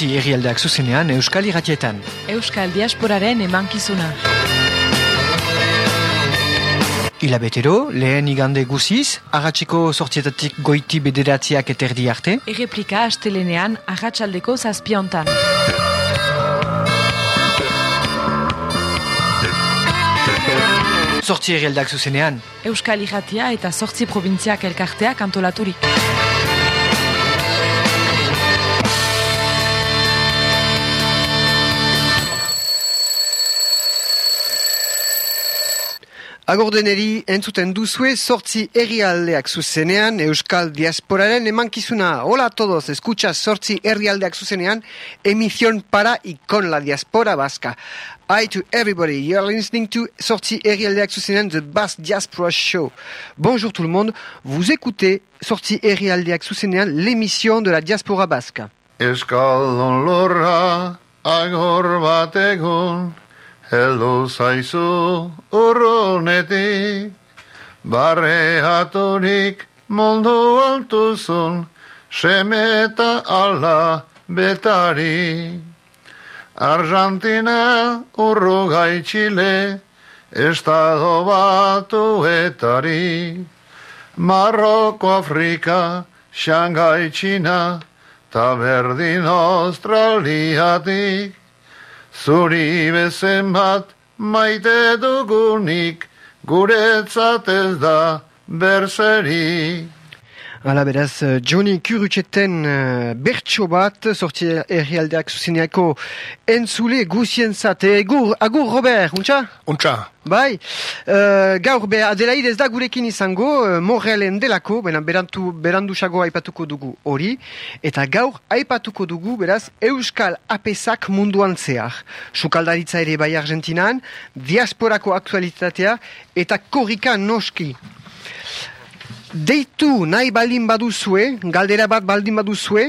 sortzi herrialdeak zuzenean Euskal Iratietan. Euskal Diasporaren emankizuna. Ilabetero, lehen igande guziz, agatziko sortzietatik goiti bederatziak eterdi arte. Erreplika astelenean agatsaldeko zazpiontan. Sortzi herrialdeak zuzenean. Euskal Iratia eta sortzi probintziak elkarteak antolaturik. Agordeneri entzuten duzue sortzi herrialdeak zuzenean Euskal Diasporaren emankizuna. Hola a todos, escucha sortzi herrialdeak zuzenean emisión para y con la diaspora vasca. Hi to everybody, you are listening to sorti herrialdeak zuzenean The Bass Diaspora Show. Bonjour tout le monde, vous écoutez sorti herrialdeak zuzenean l'émission de la diaspora basque. Euskal lorra agor bat egun Heldu zaizu urrunetik, barreaturik mundu altuzun, semeta ala betari. Argentina urrugai txile, estado batuetari. Marroko Afrika, Shanghai Txina, ta berdin Australiatik. Zuri bezen bat maite dugunik guretzat ez da berzeri. Hala beraz, eh, Johnny Kurutxeten uh, bertso bat, sorti herrialdeak zuzeneako entzule guzien zate. Agur, agur Robert, untxa? Untxa. Bai, uh, gaur be Adelaide ez da gurekin izango, uh, Morrealen delako, bena berantu, berandusago aipatuko dugu hori, eta gaur aipatuko dugu, beraz, Euskal Apesak munduan zehar. Sukaldaritza ere bai Argentinan, diasporako aktualitatea, eta korrika noski. Deitu nahi baldin baduzue, galdera bat baldin baduzue,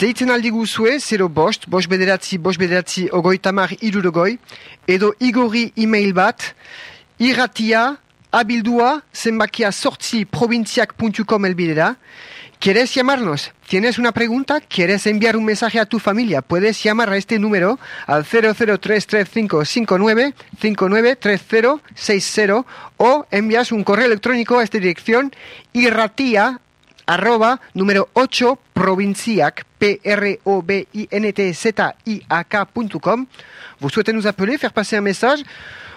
deitzen aldi guzue, 0 bost, bost bederatzi, bost bederatzi, ogoi tamar irurogoi, edo igori e-mail bat, irratia, abildua, zenbakia sortzi provintziak.com elbidera, ¿Quieres llamarnos? ¿Tienes una pregunta? ¿Quieres enviar un mensaje a tu familia? Puedes llamar a este número al 0033559 593060 o envías un correo electrónico a esta dirección irratia arroba número 8 provinciac p r o b i n t z i a k.com. Vous souhaitez nous appeler, faire passer un message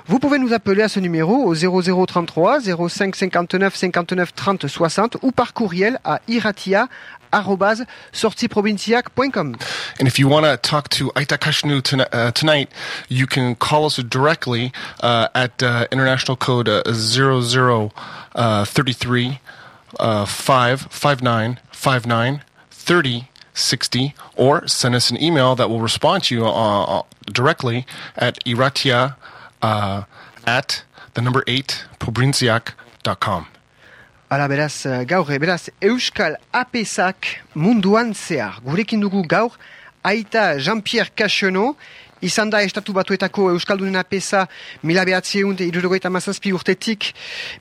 Vous pouvez nous appeler à ce numéro au 0033 05 59 59 30 60 ou par courriel à iratia@sortiprovinciac.com. And if you want to talk to Aita Kashnu tonight, uh, tonight, you can call us directly uh, at uh, international code uh, 0033 uh, 559 59 30 60 or send us an email that will respond to you uh, directly at iratia uh, at the number 8 pobrinciac.com. Hala beraz, uh, gaur, beraz, Euskal Apesak munduan zehar. Gurekin dugu gaur, aita Jean-Pierre Cachono, izan da estatu batuetako Euskaldunen apesa mila behatziun eta irurogoita mazazpi urtetik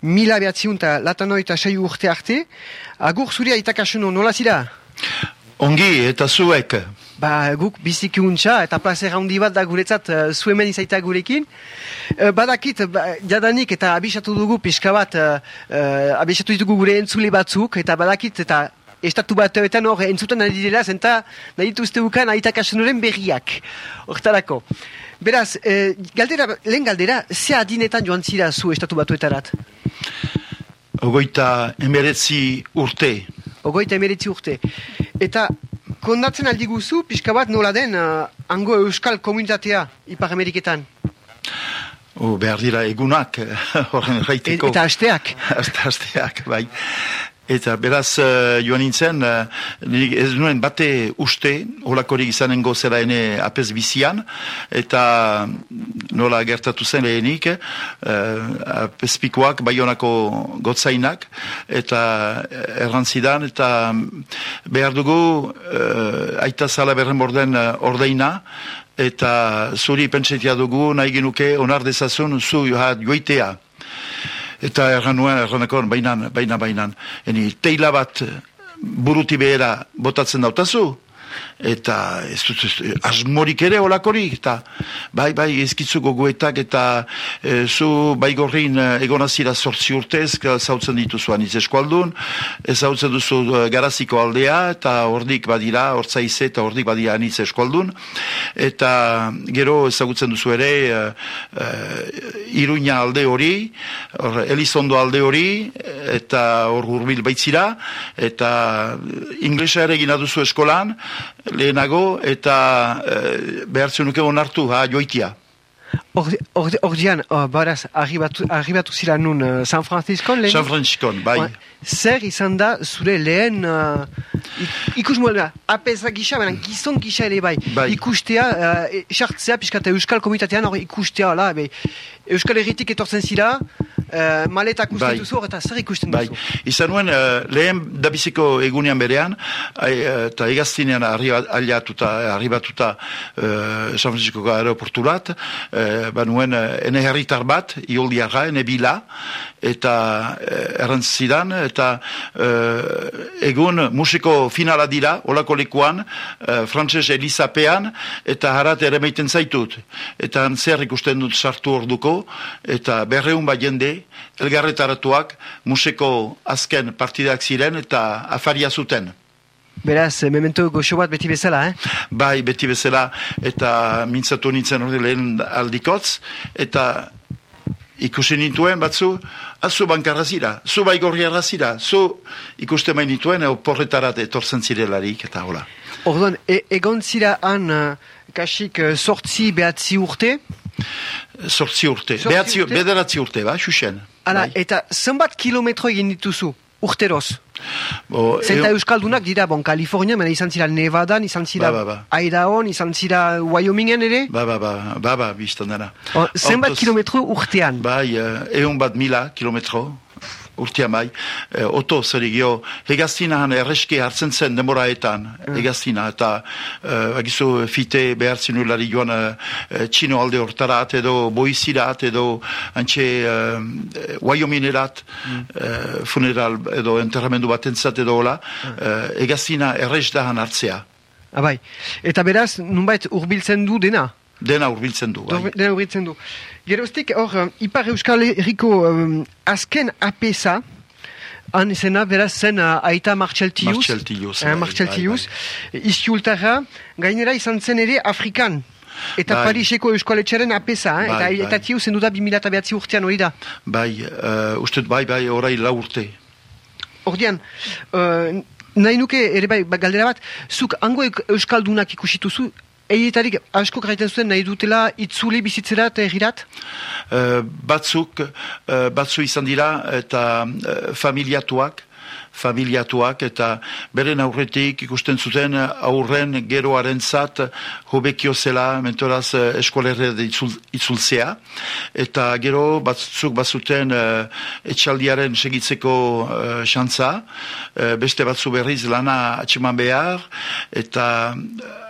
mila behatziun eta latanoita sei urte arte. Agur zuri aita Cachono, nola zira? Ongi eta zuek. Ba, guk biziki untxa eta placer handi bat da guretzat uh, zuemen izaita gurekin. Uh, badakit, ba, jadanik eta abisatu dugu pixka bat, uh, uh, abisatu ditugu gure entzule batzuk, eta badakit eta estatu bateetan hor entzuten ari dira, zenta nahi dituzte bukan aita kasunoren berriak. Hortarako. Beraz, uh, galdera, lehen galdera, ze adinetan joan zira zu estatu batuetarat? Ogoita emeretzi urte. Ogoita emeretzi urte. Eta kondatzen aldi guzu, pixka bat nola den uh, ango euskal komunitatea Ipar Ameriketan. O, behar dira egunak, horren raiteko. Eta asteak. Asta asteak, bai. Eta beraz uh, joan nintzen, uh, ez nuen bate uste, holakorik izanengo zera ene apez bizian, eta nola gertatu zen lehenik, uh, apezpikoak, baionako gotzainak, eta errantzidan, eta behar dugu uh, aita zala berren borden uh, ordeina, eta zuri pentsetia dugu nahi genuke onar dezazun zu joitea. Eta erran nuen, erranakon, bainan, baina, bainan. Eni, teila bat buruti behera botatzen dautazu, eta ez dut ez, asmorik ere olakorik eta bai bai ezkitzu gogoetak eta e, zu bai gorrin egonazira sortzi urtez zautzen dituzu aniz eskualdun ezautzen duzu garaziko aldea eta hordik badira hortzaize eta hordik badira aniz eskualdun. Eta gero ezagutzen duzu ere uh, uh, iruña alde hori or, elizondo alde hori eta hor gurbil baitzira eta inglesa ere gina duzu eskolan lehenago eta e, behartzen nuke onartu ha joitia. Ordian, or, uh, baraz, arribatu, arribatu zira nun uh, San Francisco lehen? San Francisco, bai. Zer izan da zure lehen uh, ikus muela, apesa gisa, baina gizon gisa ere bai. bai. Ikustea, uh, sartzea, piskata Euskal Komitatean hor ikustea, la, bai. Euskal Herritik etortzen zira, uh, maletak uste bai. duzu, eta zer ikusten bai. duzu? Izan nuen, uh, lehen dabiziko egunean berean, eta uh, egaztinean arribatuta, arribatuta uh, San Francisco aeroporturat, uh, ba nuen, uh, ene herritar bat, ioldiarra, ene bila, eta uh, errantzidan, eta uh, egun musiko finala dira, olako lekuan, uh, frantzes Elizapean, eta harat ere meiten zaitut. Eta zer ikusten dut sartu orduko, eta berreun bat jende, elgarretaratuak museko azken partidak ziren eta afaria zuten. Beraz, memento goxo bat beti bezala, eh? Bai, beti bezala, eta mintzatu nintzen hori lehen aldikotz, eta ikusi nintuen batzu, azu bankarra zira, zu bai gorriarra zira, zu ikuste main nituen, eo porretarat etortzen zirelarik, eta hola. Orduan, e egon zira han, uh, kasik, uh, sortzi behatzi urte? Sortzi urte, behatzi urte, bederatzi urte, ba, xuxen. Hala, bai. eta zenbat kilometro egin dituzu, urteroz? Bo, Zenta Euskaldunak dira, bon, Kalifornia, mena izan zira Nevadan, izan zira ba, ba, ba. Idahoan, izan zira Wyomingen ere? Ba, ba, ba, ba, ba, biztan dara. Zenbat kilometro urtean? Bai, uh, egun bat mila kilometro urtia mai, e, oto zer egio, hegaztina han erreski hartzen zen demoraetan, mm. hegaztina, eta e, agizu fite behar zinulari joan e, txino alde hortarat, edo boizirat, edo antxe e, Wyomingerat, mm. e, funeral, edo enterramendu bat entzat edo hola, mm. e, hegaztina errez da han hartzea. Abai, eta beraz, nunbait urbiltzen du dena? Dena urbiltzen du. Bai. Dena urbiltzen du. Geroztik, hor, um, Ipar Euskal Herriko um, azken apesa, han izena, beraz zen uh, Aita Martxeltius. Martxeltius. Eh, Martxeltius. Bai, bai. gainera izan zen ere Afrikan. Eta bai. Pariseko Euskaletxaren apesa, eh? bai, eta, bai. tiu zendu da 2000 urtean hori da. Bai, uh, uste bai, bai, orai la urte. Ordian, uh, nahi nuke, ere bai, galdera bat, zuk ango Euskaldunak ikusituzu, Eietarik asko gaiten zuen nahi dutela itzuli bizitzera eta egirat? Uh, batzuk, uh, batzu izan dira eta uh, familiatuak, familiatuak eta beren aurretik ikusten zuten aurren geroaren zat hobekio zela mentoraz eskolerre itzul, itzultzea eta gero batzuk bazuten uh, etxaldiaren segitzeko uh, xantza, uh, beste batzu berriz lana atxeman behar eta uh,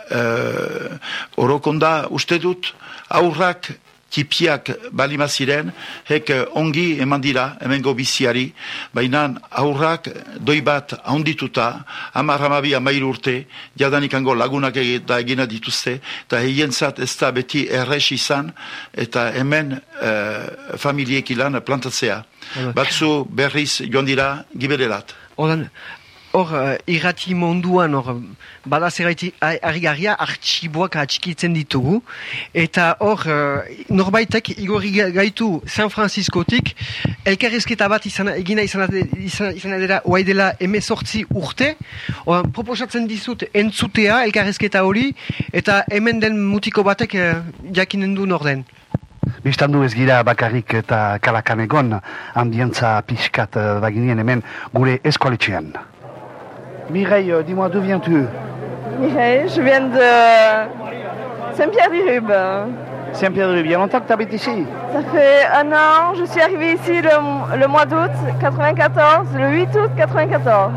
orokonda uste dut aurrak tipiak balima ziren, hek ongi eman dira, hemen biziari, baina aurrak doi bat haundituta, amar hamabi amair urte, jadanik ango lagunak eta egina dituzte, eta heien zat ez da beti erres izan, eta hemen uh, familiek ilan plantatzea. Batzu berriz joan dira giberelat. Odan, hor, uh, irrati munduan, hor, bada zerraiti harri-harria artxiboak atxikitzen ditugu, eta hor, uh, norbaitek igorri gaitu San Franciscotik, elkarrezketa bat izan, egina izan, izan, izan edera, oai dela emezortzi urte, hor, proposatzen dizut entzutea elkarrezketa hori, eta hemen den mutiko batek uh, jakinen du norden. Bistan du ez gira bakarrik eta kalakanegon ambientza pixkat baginien hemen gure eskoletxean. Mireille, euh, dis-moi d'où viens-tu Mireille, je viens de Saint-Pierre-du-Rube. Saint-Pierre-du-Rube, il y a longtemps que tu habites ici Ça fait un an, je suis arrivée ici le, mois d'août 94, le 8 août 94.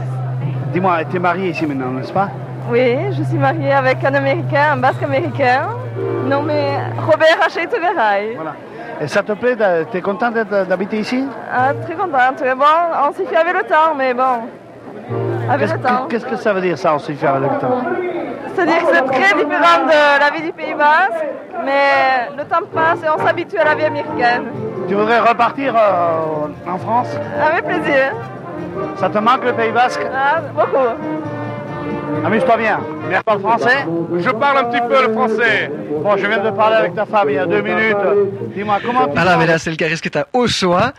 Dis-moi, tu es mariée ici maintenant, n'est-ce pas Oui, je suis mariée avec un Américain, un Basque américain, nommé Robert Haché Voilà. Et ça te plaît Tu es contente d'habiter ici ah, Très contente. Bon, on s'y fait avec le temps, mais bon, Qu'est-ce que ça veut dire ça, on s'y fait avec le temps C'est-à-dire que c'est très différent de la vie du Pays Basque, mais le temps passe et on s'habitue à la vie américaine. Tu voudrais repartir euh, en France? Avec plaisir. Ça te manque le Pays Basque? Ah, beaucoup. Amuse-toi bien. Tu parles français Je parle un petit peu le français. Bon, je viens de parler avec ta femme il y a deux minutes. Dis-moi, comment tu parles beraz, elkarrizketa osoa.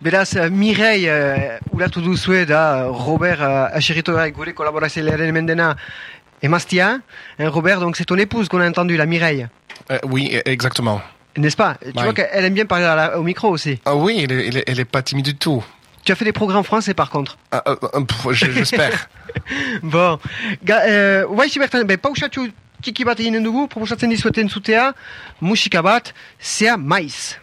Beraz, eh, Mirei, uh, uratu duzue da Robert uh, Acheritorak gure kolaborazioaren hemen dena emaztia. Hein, Robert, donc c'est ton épouse qu'on a entendu, la Mireille. Uh, oui, e- exactement. N'est-ce pas? Tu Ouais. vois qu'elle aime bien parler la- au micro aussi. Ah oui, elle est, elle est- elle est pas timide du tout. Tu as fait des programmes français par contre? Ah, pff, je- J'espère. Bon, Ga, eh, Waizi bertan, be, pausatxu txiki bat eginen dugu, proposatzen dizueten zutea, musika bat, zea maiz.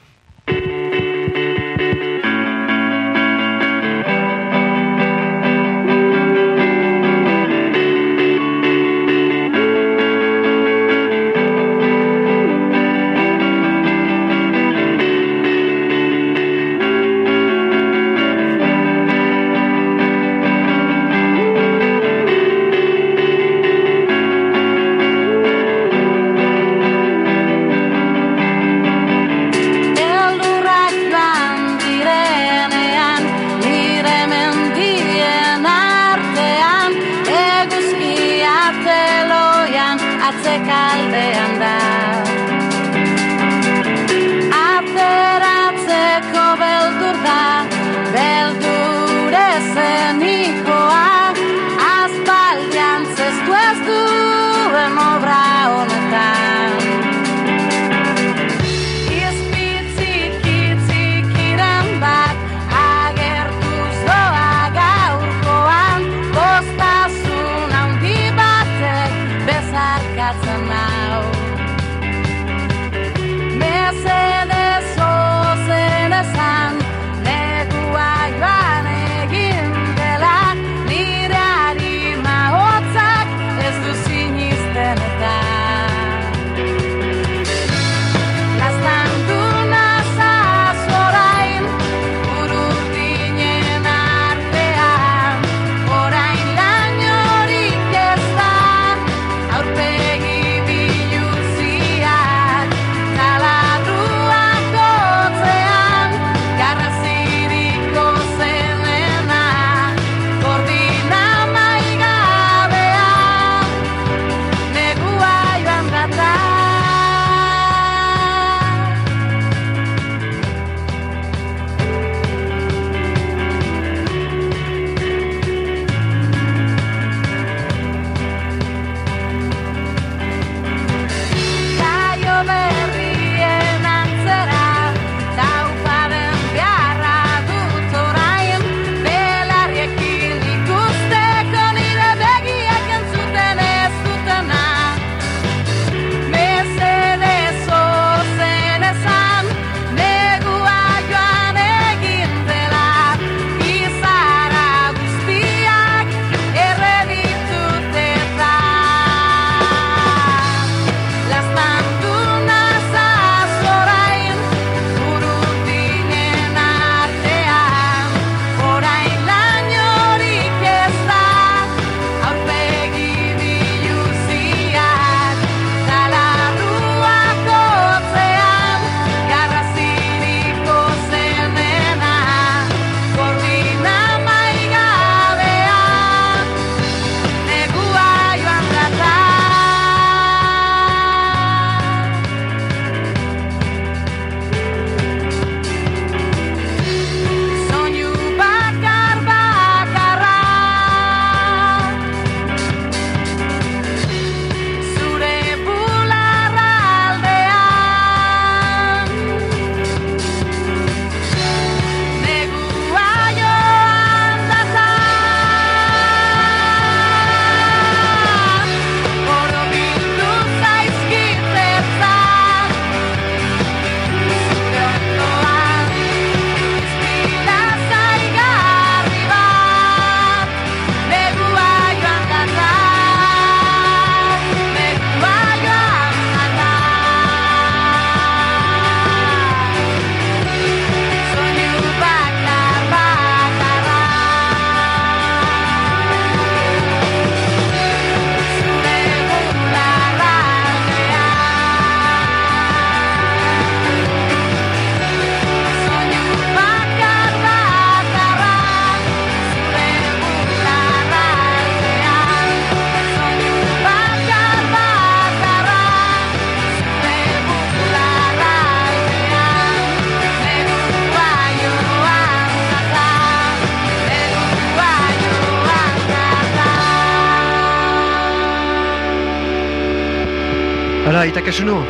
Hala, itakasuno.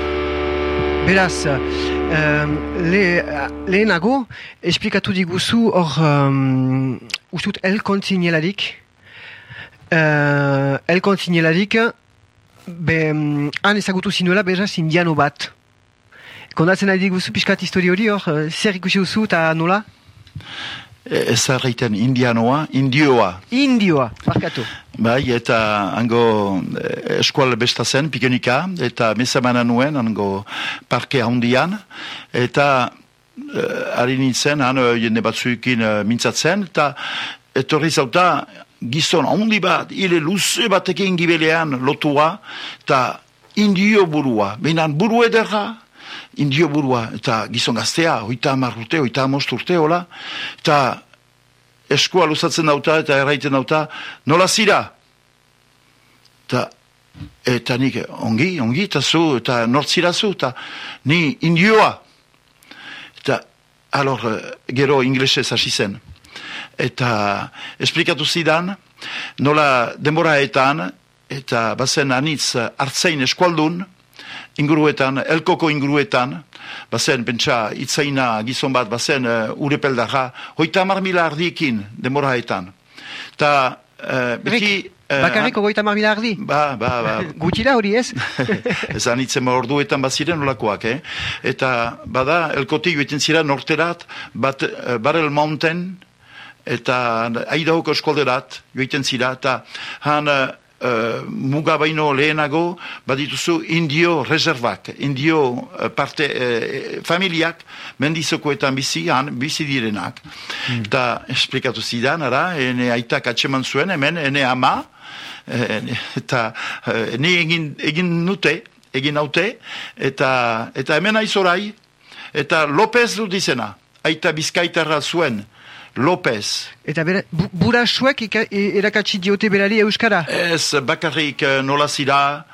Beraz, um, le, lehenago, esplikatu diguzu hor, um, ustut, el kontzinelarik. Uh, el kontzinelarik, be, um, han ezagutu zinuela, beraz, indiano bat. Kondatzen ari diguzu pixkat histori hori hor, uh, zer ikusi duzu eta nola? Ez erraiten indianoa, indioa. Indioa, barkatu. Bai, eta hango eh, eskual besta zen, pikenika, eta mesamana nuen, hango parke handian, eta ari nintzen, han eh, jende batzuekin eh, mintzatzen, eta etorri zauta gizon handi bat, hile luze batekin gibelean lotua, eta indio burua, behinan buru ederra, indio burua, eta gizon gaztea, hoita hamar urte, hoita amost urte, hola, eta eskua luzatzen dauta, eta erraiten dauta, nola zira? Eta, eta nik, ongi, ongi, eta zu, eta nortzira zu, eta ni indioa. Eta, alor, gero inglesez hasi zen. Eta, esplikatu zidan, nola denboraetan, eta bazen anitz hartzein eskualdun, inguruetan, elkoko inguruetan, bazen, pentsa, itzaina gizon bat, bazen, uh, urepeldarra, hoita hamar mila ardiekin demoraetan. Ta, uh, beti... eh, Bakarriko goita marbila ardi? Ba, ba, ba. Gutxira hori ez? Ez anitzen orduetan baziren olakoak, eh? Eta, bada, elkotik joetan zira norterat, bat, uh, Barrel Mountain, eta Aidahoko eskolderat joetan zira, eta han... Uh, Uh, muga baino lehenago badituzu indio reservak, indio uh, parte uh, familiak mendizokoetan bizi, han, bizi direnak. Eta esplikatu zidan, ara, ene aitak atseman zuen, hemen, ene ama, eh, eta eh, ni egin, egin nute, egin naute, eta, eta hemen aizorai, eta Lopez dut izena, aita bizkaitarra zuen, Lopez. Eta bera, bu, burasuek e- erakatsi diote berari euskara? Ez bakarrik eh, nola zira,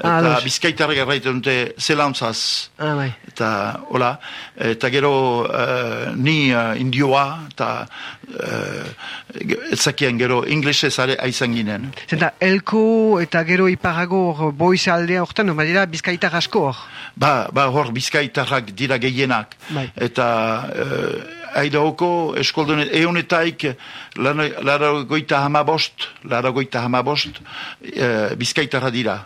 Ah, eta ados. bizkaitarrak erraiten dute zelantzaz. Ah, bai. Eta, hola, eta gero eh, ni eh, indioa, eta uh, etzakien gero inglesez are aizan ginen. Zenta, elko eta gero iparago hor boize aldea hortan, badira bizkaitar asko hor. Ba, ba hor bizkaitarrak dira gehienak. Bai. Eta uh, Aidahoko eskoldonet eunetaik lara goita hamabost, lara goita hamabost uh, bizkaitarra dira.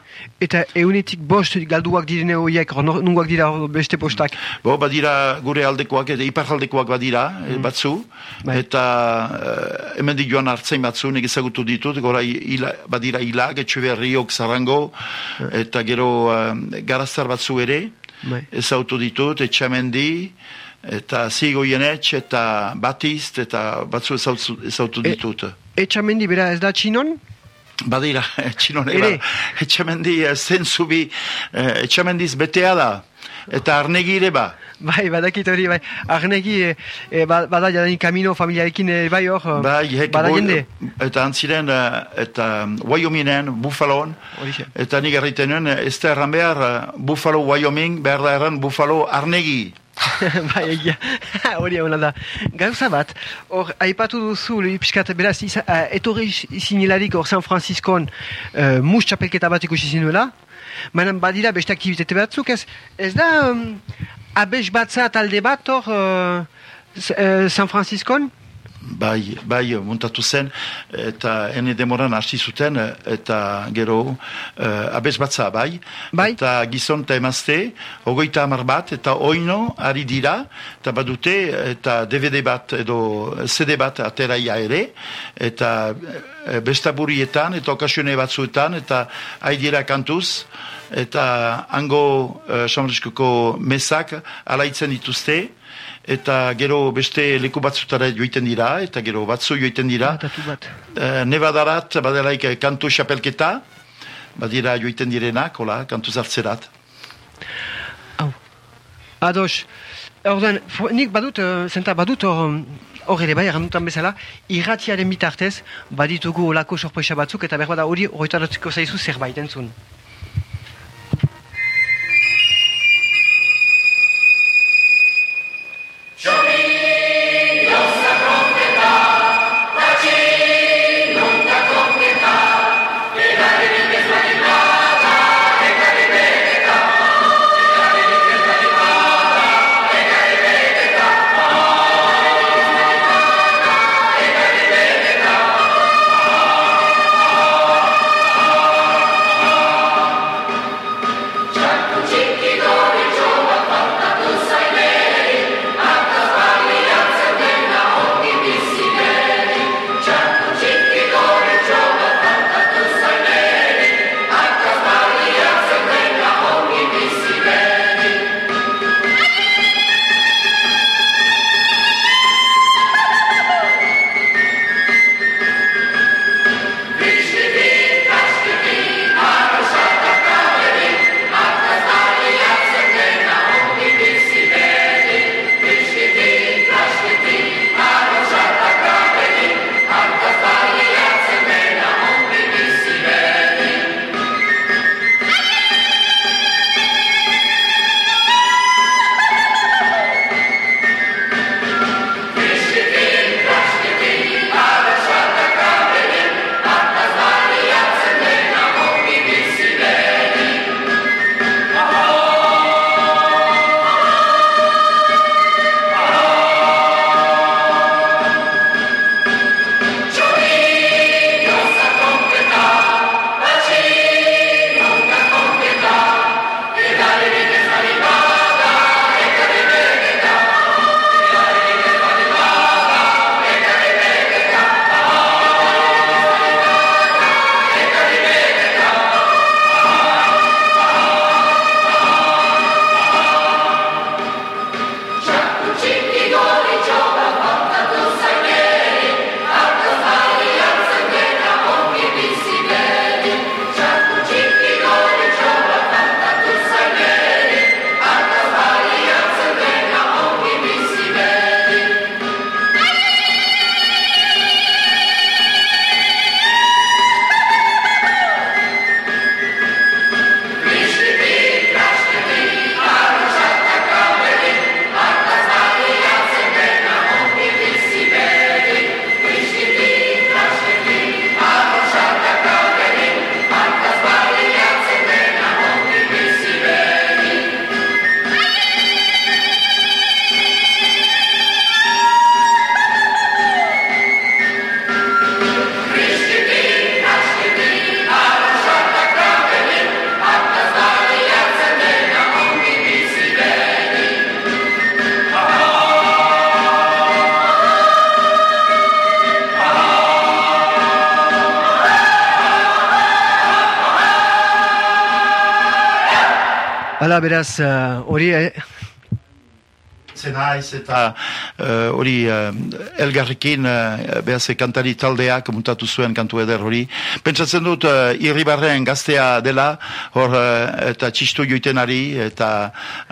Eta eunetik bost galduak direne horiek, nungoak dira beste postak. Bo, badira gure aldekoak, eta iparaldekoak badira, mm. batzu, Bai. eta uh, hemendik joan hartzein batzu, nik ezagutu ditut, gora ila, badira hilag, etxeberriok zarango, eta gero uh, garaztar batzu ere, Bai. ezagutu ditut, etxamendi, eta zigoienetx, eta batizt, eta batzu ezautu, ezautu E- ditut. Etxamendi bera ez da txinon? Badira, etxinon Ere? eba, etxamendi eh, zentzubi, eh, etxamendiz betea da, eta arnegi ere ba. Bai, badakit hori, bai. Arnegi, e, e, ba- bada jadanik kamino familiarekin e, bai hor, Bai, hek, bada boi- jende. eta antziren, eta Wyomingen, Buffaloan, eta nik erraiten nuen, ez da erran behar, eh, Buffalo, Wyoming, behar da erran Buffalo, Arnegi. bai, egia. Hori hona da. Gauza bat, hor, aipatu duzu, pixkat, beraz, iza, uh, etorri zinelarik hor San Franciscon uh, mus txapelketa bat ikusi zinuela, Baina badira beste aktivitate batzuk, ez, ez da um, abes batza talde bat hor uh, San Franciscon? Bai, bai, muntatu zen, eta ene demoran hasi zuten, eta gero uh, abez batza, bai. Bai. Eta gizon eta emazte, ogoita hamar bat, eta oino ari dira, eta badute, eta DVD bat, edo CD bat ateraia ere, eta eh, bestaburietan, eta okasione batzuetan, eta haidira kantuz, eta hango uh, mesak alaitzen dituzte, eta gero beste leku batzutara joiten dira, eta gero batzu joiten dira. Batatu bat. Uh, Nevadarat, badelaik eh, kantu xapelketa, badira joiten direnak, hola, kantu zartzerat. Hau. Ados. Orduan, fo- nik badut, uh, zenta badut hor, hor ere bai, errandutan bezala, irratiaren bitartez, baditugu olako sorpresa batzuk, eta behar bada hori horretaratziko zaizu zerbait entzun. Beraz, eh, hori, eh, Zenaiz eta eh, hori uh, elgarrekin uh, behaz kantari taldeak muntatu zuen kantu eder hori. Pentsatzen dut uh, irribarren gaztea dela hor uh, eta txistu joitenari eta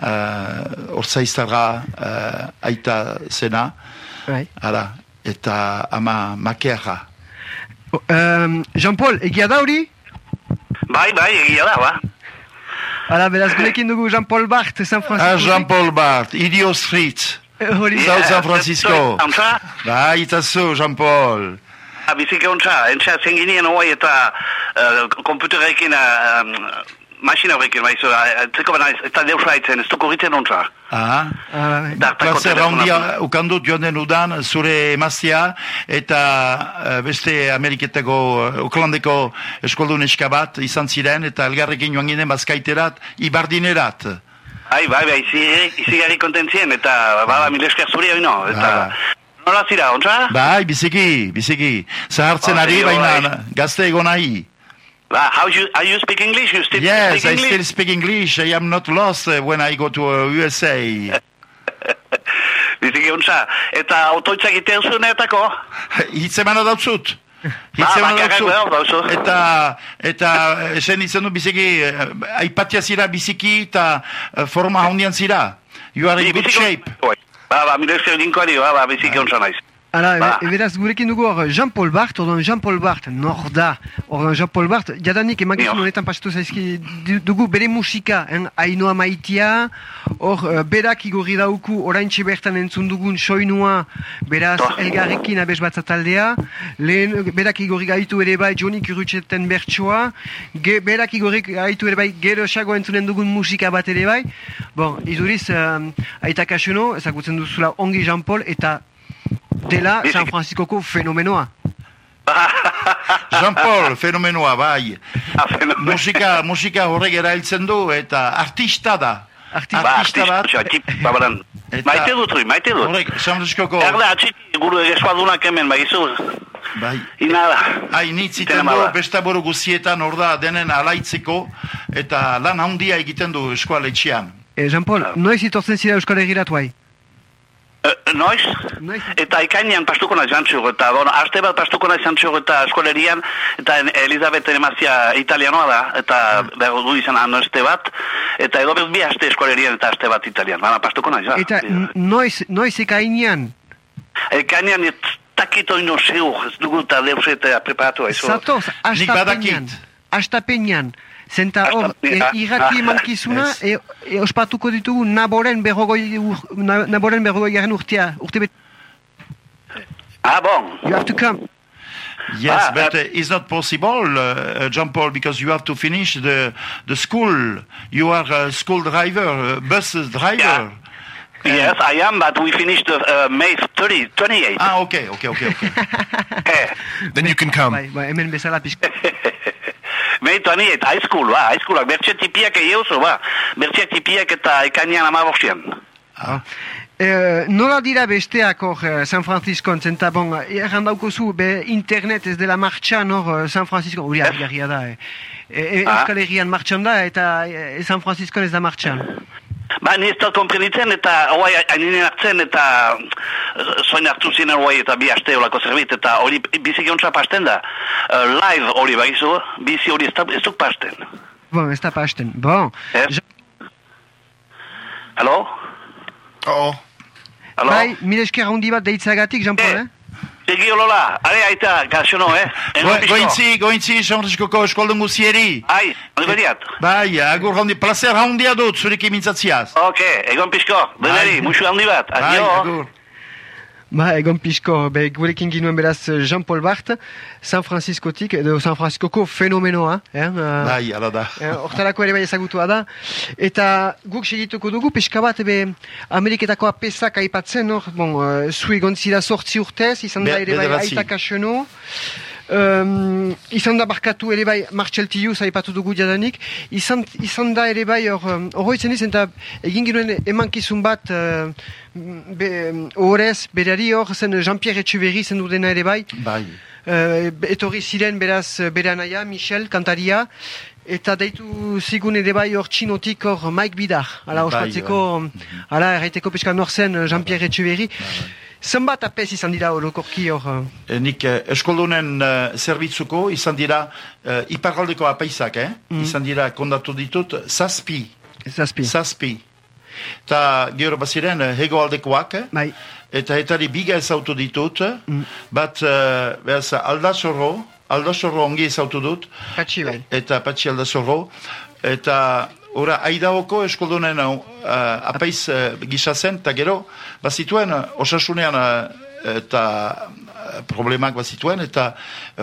uh, hor uh, aita zena. bai. Hala, eta ama makeara. O, em, Jean-Paul, egia da hori? Bai, bai, egia da, ba. Hala, beraz, gurekin dugu Jean-Paul Barth, San Francisco. Ah, Jean-Paul Barth, Idio Street, Eh, Hori, South San Francisco. Antza, Bai, eta zu, Jean-Paul. biziki ontsa, entza zen ginien hoi eta uh, komputerekin, uh, um, masina horrekin, baizu, uh, bana, eta deus haitzen, ez duko egiten ontsa. Ah, Ah, bai. Telefona- handia ukandut joan den udan zure emaztia eta eh, beste Ameriketako, uh, Oaklandeko eskoldun eska bat izan ziren eta elgarrekin joan ginen bazkaiterat, ibardinerat. Ai, bai, bai, izi, kontentzien, eta bada mil esker zuri hori no, eta... Hala. Nola zira, ontsa? Bai, biziki, biziki. Zahartzen Ah, ari, serio, baina bai. gazte egon nahi. Ba, how you, are you speak English? You still Yes, speak I still English? speak English. I am not lost uh, when I go to uh, USA. Biziki ontsa. Eta autoitza egiten zuenetako? Hitzemana dautzut. Ba, Hitzemana bakarrak behar dauzu. dautzut. Eta, eta esen izan du biziki, eh, aipatia zira biziki eta eh, forma handian zira. You are in good shape. Bai. Ba, ba, mil esker dinkoari, ba, ba, biziki ontsa naiz. Hala, Ba. e, beraz, gurekin dugu hor Jean-Paul Barth, orduan Jean-Paul Barth, nor da, orduan Jean-Paul Barth, jadanik emakizun Nio. honetan pasatu zaizki du- dugu bere musika, en, ainoa maitia, hor eh, berak igorri dauku oraintxe bertan entzun dugun soinua, beraz, elgarrekin abez batza taldea, lehen, eh, berak igorri gaitu ere bai Johnny Kurutxeten bertsoa, ge, berak igorri gaitu ere bai gero esago entzunen dugun musika bat ere bai, bon, izuriz, um, aita kasuno, ezagutzen duzula ongi Jean-Paul, eta dela Bizik- San Franciscoko fenomenoa. Jean-Paul, fenomenoa, bai. Ah, fenomeno. Musika, musika horrek erailtzen du eta artista da. Artista. Ba, Artista bat. artista, tip, babaran. Eta- Maite dut, ui, maite dut. Horrek, San Franciscoko, Erda, atxiki, guru egespadunak hemen, bagizu. bai. Inada. Hain itziten Itena du, bada. bestaburu guzietan hor da denen alaitzeko eta lan handia egiten du eskualetxean. E, Jean-Paul, noiz itortzen zira Euskal Herriratu hai? Eh, noiz? Noiz. Eta ikainean pastuko nahi jantzur, eta bueno, aste bat pastuko nahi jantzur eta eskolerian, eta Elizabeth emazia italianoa da, eta behar du izan anoeste bat, eta edo bi aste eskolerian eta aste bat italian, baina pastuko nahi, ba. Eta n- noiz, noiz ekainean, Ikainean ez takito ino zeur, ez dugu eta deus eta preparatu haizu. zatoz, astapenean, badakit. astapenean, zenta hor, e, Astapenean. irrati Ah, emankizuna, ez. e, e, ospatuko ditugu naboren berrogoi, ur- na- naboren berrogoi garen urtea, urte bet, Ah, bon. you have to come. Yes, Ah, but uh, uh, it's not possible, uh, Jean Paul, because you have to finish the the school. You are a school driver, uh, bus driver. Yeah. Yes, I am, but we finished uh, May 30, 28. Ah, okay, okay, okay, okay. Eh. Then you can come. Bai, bai, hemen bezala pixka. May 28, high school, ba, schoolak, bertxe tipiak egeuzu, ba. Bertxe tipiak eta ekainean amabostian. E, nola dira besteak hor eh, San Francisco, zenta bon, erran daukozu, be internet ez dela martxan hor eh, San Francisco, hori argarria da, eh. E, e, Ah. Euskal Herrian martxan da, eta e, San Francisco ez da martxan. Ba, ni ez dut komprenitzen eta hoai haininen hartzen eta eh, zoin hartu zinen hoai eta bi aste olako zerbit eta hori biziki ontsa pasten da. Eh, live hori bagizu, bizi hori ez, da, ez duk pasten. Bon, ez da pasten. Bon, Eh? Ja- Halo? Oh, Halo? bai, mire esker handi bat deitzagatik, Jean-Paul, Eh. eh? Segi olola, are aita, gaxono, eh? Go-. Gointzi, gointzi, San Franciscoko eskoldun guzieri. Ai, hori bediat. Bai, agur handi, placer handia dut zurekin mintzatziaz. Ok, egon pixko, denari, Bai. musu handi bat, Bai, adio. agur. Ba, egon pixko, be, gurekin ginuen beraz eh, Jean-Paul Barth, San Franciscotik, edo San Franciscoko fenomenoa, eh? eh, Bai, ala da. Eh, Hortarako ere bai ezagutua da. Eta guk segituko dugu, pixka bat, be, Ameriketako apesak aipatzen, hor, bon, uh, zui gontzira sortzi urtez, izan da Be- ere bai bederatzi. Um, izan da barkatu ere bai Marcel Tius aipatu dugu jadanik. Izan, izan da ere bai hor, um, horroitzen izan eta egin ginuen emankizun bat uh, be, horrez, berari hor, zen Jean-Pierre Etcheverry zen dena ere bai. Bai. Uh, etorri ziren beraz bere anaia, Michel, kantaria, Eta deitu zigun ere bai hor txinotik hor Mike Bidar. Hala Bai, ospatzeko, hala erraiteko pixka norzen eh, Jean-Pierre Etxeberri. Zenbat apes izan dira orokorki hor? eh? E, nik eh, eskoldunen eh, zerbitzuko izan dira eh, iparraldeko apaisak, eh? izan dira kondatu ditut zazpi. Zazpi. Zazpi. Eta gero baziren eh, hegoaldekoak, eh? Bai. eta etari biga ezautu ditut, bat uh, behaz aldazorro, aldazorro ongi ezautu dut, Patxi bai. eta patxi aldazorro, eta ora aidaoko eskoldunen uh, apaiz uh, gisa zen, eta gero, bazituen uh, osasunean uh, eta problemak bazituen, eta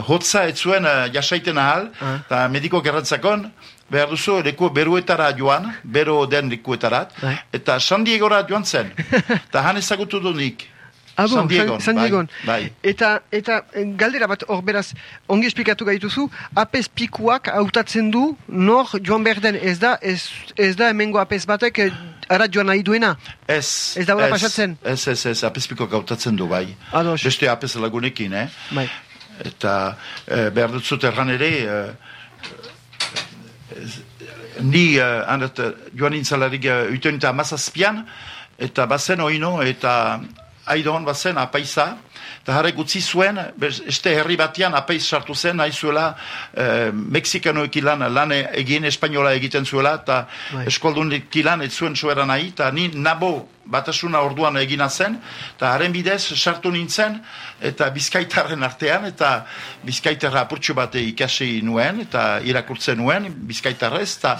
hotza ez zuen uh, jasaiten ahal, eta mediko gerrantzakon, behar duzu leku beruetara joan, bero den lekuetarat, Bai. eta San Diegora joan zen, eta han ezagutu du nik. Ah, bon, San Diegon, San bai, Diegon. bai. Eta, eta eh, galdera bat hor beraz, ongi esplikatu gaituzu, apes pikuak hautatzen du, nor joan behar den, ez da, ez, ez da hemengo apes batek, eh, ara joan nahi duena. Ez, Ez da hola pasatzen? Ez, ez, ez, apezpiko gautatzen du, bai. Ados. Beste apez lagunekin, eh? Bai. Eta eh, behar dut zut erran ere, eh, ni handet uh, joan nintzalarik uh, eta amazazpian, eta bazen oino, eta aidon bazen apaisa, eta harrek utzi zuen, bez, este herri batean apaiz sartu zen, nahi zuela uh, Mexikanoekin lan, lan egin, espainola egiten zuela, eta Bai. eskoldunekin lan ez zuen zuera nahi, eta ni nabo batasuna orduan egina zen, eta haren bidez sartu nintzen, eta bizkaitarren artean, eta bizkaitarra apurtxo bat ikasi nuen, eta irakurtzen nuen, bizkaitarrez, eta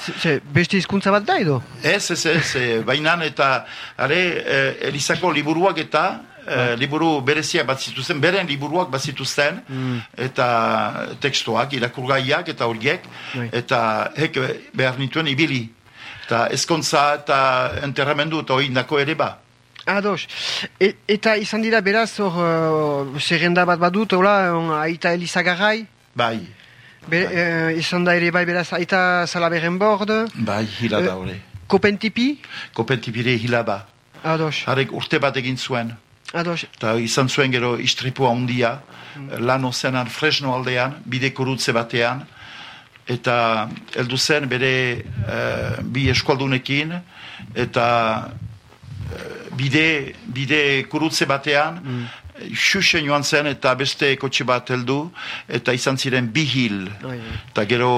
beste hizkuntza bat da edo? ez, ez, ez, e, bainan, eta are, e, Elizako liburuak eta, e, liburu bereziak bat zituzten, beren liburuak bat zituzten, eta tekstoak, irakurgaiak eta horiek, Bai. eta hek behar nituen ibili. Eta ezkontza eta enterramendu eta oindako ere ba. Ados. E, eta izan dira beraz hor uh, zerrenda bat badut, hola, on, aita Elizagarrai, Bai, be, eh, izan da ere bai beraz aita Salaberren bord, bai, hila Eh, da hori. Kopentipi, Kopentipire hila ba. ados, Harek urte bat egin zuen. Ados, Eta izan zuen gero istripua handia, lan ozenan Fresno aldean, bide kurutze batean, eta heldu zen bere eh, bi eskualdunekin, eta eh, bide, bide kurutze batean, xuxen joan zen eta beste kotxe bat heldu, eta izan ziren bi hil. Oi. Eta gero